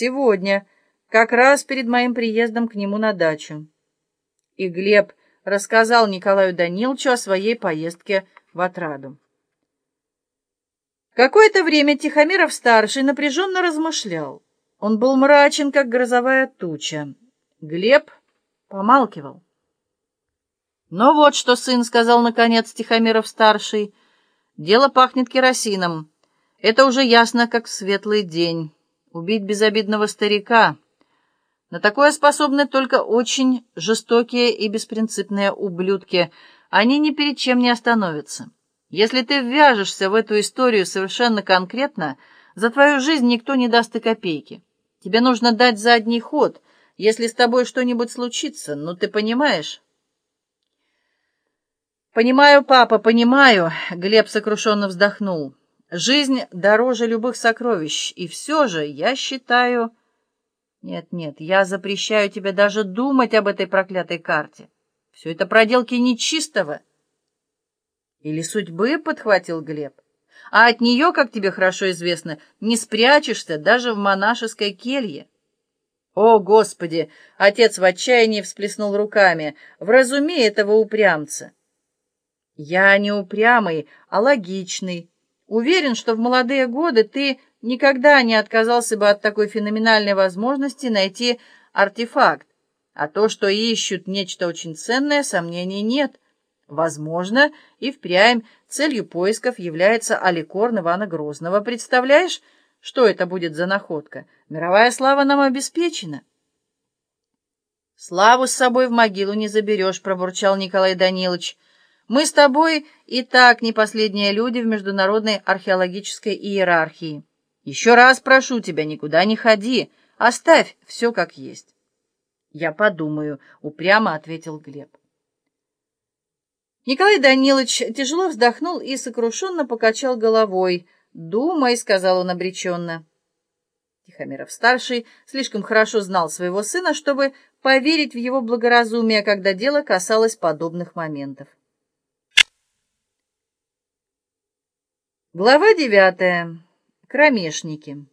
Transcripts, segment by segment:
«Сегодня, как раз перед моим приездом к нему на дачу». И Глеб рассказал Николаю Даниловичу о своей поездке в Отраду. Какое-то время Тихомиров-старший напряженно размышлял. Он был мрачен, как грозовая туча. Глеб помалкивал. «Ну вот что, сын», — сказал наконец Тихомиров-старший, — «дело пахнет керосином. Это уже ясно, как светлый день. Убить безобидного старика. На такое способны только очень жестокие и беспринципные ублюдки. Они ни перед чем не остановятся. Если ты ввяжешься в эту историю совершенно конкретно, за твою жизнь никто не даст и копейки. Тебе нужно дать задний ход, если с тобой что-нибудь случится, ну ты понимаешь?» «Понимаю, папа, понимаю», — Глеб сокрушенно вздохнул. «Жизнь дороже любых сокровищ, и все же я считаю...» «Нет, нет, я запрещаю тебе даже думать об этой проклятой карте. Все это проделки нечистого». «Или судьбы», — подхватил Глеб. «А от нее, как тебе хорошо известно, не спрячешься даже в монашеской келье». «О, Господи!» — отец в отчаянии всплеснул руками. «Вразуми этого упрямца!» Я не упрямый, а логичный. Уверен, что в молодые годы ты никогда не отказался бы от такой феноменальной возможности найти артефакт. А то, что ищут нечто очень ценное, сомнений нет. Возможно, и впрямь целью поисков является Аликорн Ивана Грозного. Представляешь, что это будет за находка? Мировая слава нам обеспечена. «Славу с собой в могилу не заберешь», — пробурчал Николай Данилович. Мы с тобой и так не последние люди в международной археологической иерархии. Еще раз прошу тебя, никуда не ходи, оставь все как есть. Я подумаю, упрямо ответил Глеб. Николай Данилович тяжело вздохнул и сокрушенно покачал головой. «Думай», — сказал он обреченно. Тихомиров-старший слишком хорошо знал своего сына, чтобы поверить в его благоразумие, когда дело касалось подобных моментов. Глава девятая. Кромешники.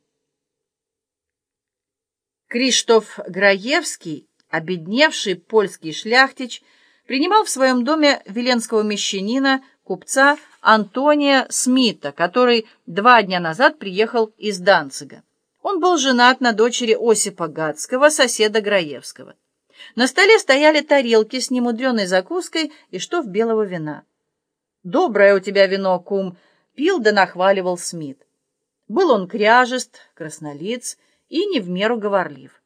Криштоф Граевский, обедневший польский шляхтич, принимал в своем доме веленского мещанина, купца Антония Смита, который два дня назад приехал из Данцига. Он был женат на дочери Осипа Гадского, соседа Граевского. На столе стояли тарелки с немудреной закуской и штоф белого вина. «Доброе у тебя вино, кум!» Пил да нахваливал Смит. Был он кряжест, краснолиц и не в меру говорлив.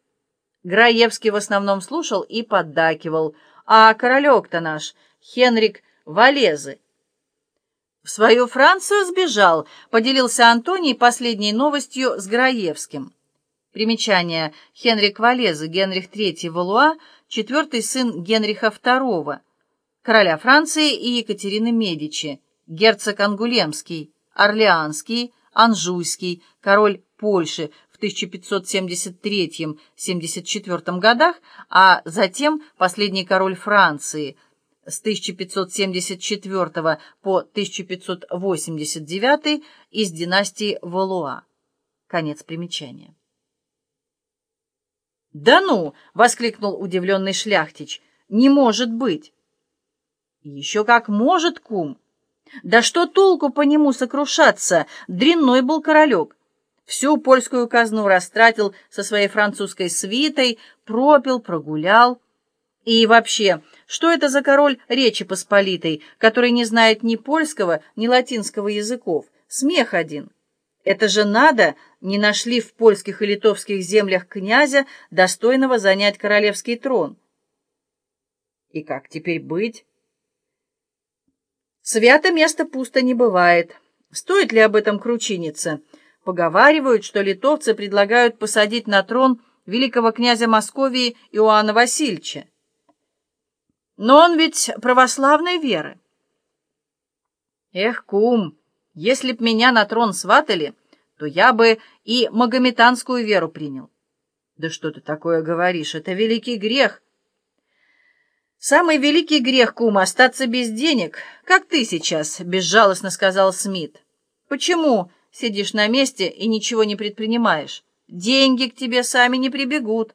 Граевский в основном слушал и поддакивал, а королек-то наш, Хенрик Валезы, в свою Францию сбежал, поделился Антоний последней новостью с Граевским. Примечание. Хенрик Валезы, Генрих III Валуа, четвертый сын Генриха II, короля Франции и Екатерины Медичи, герцог Ангулемский, Орлеанский, Анжуйский, король Польши в 1573-74 годах, а затем последний король Франции с 1574 по 1589 из династии Валуа. Конец примечания. «Да ну!» — воскликнул удивленный шляхтич. «Не может быть!» «Еще как может, кум!» Да что толку по нему сокрушаться? Дрянной был королек. Всю польскую казну растратил со своей французской свитой, пропил, прогулял. И вообще, что это за король Речи Посполитой, который не знает ни польского, ни латинского языков? Смех один. Это же надо, не нашли в польских и литовских землях князя, достойного занять королевский трон. И как теперь быть? Свято место пусто не бывает. Стоит ли об этом кручиниться? Поговаривают, что литовцы предлагают посадить на трон великого князя Московии Иоанна Васильевича. Но он ведь православной веры. Эх, кум, если б меня на трон сватали, то я бы и магометанскую веру принял. Да что ты такое говоришь, это великий грех. «Самый великий грех, кум, остаться без денег, как ты сейчас», — безжалостно сказал Смит. «Почему сидишь на месте и ничего не предпринимаешь? деньги к тебе сами не прибегут.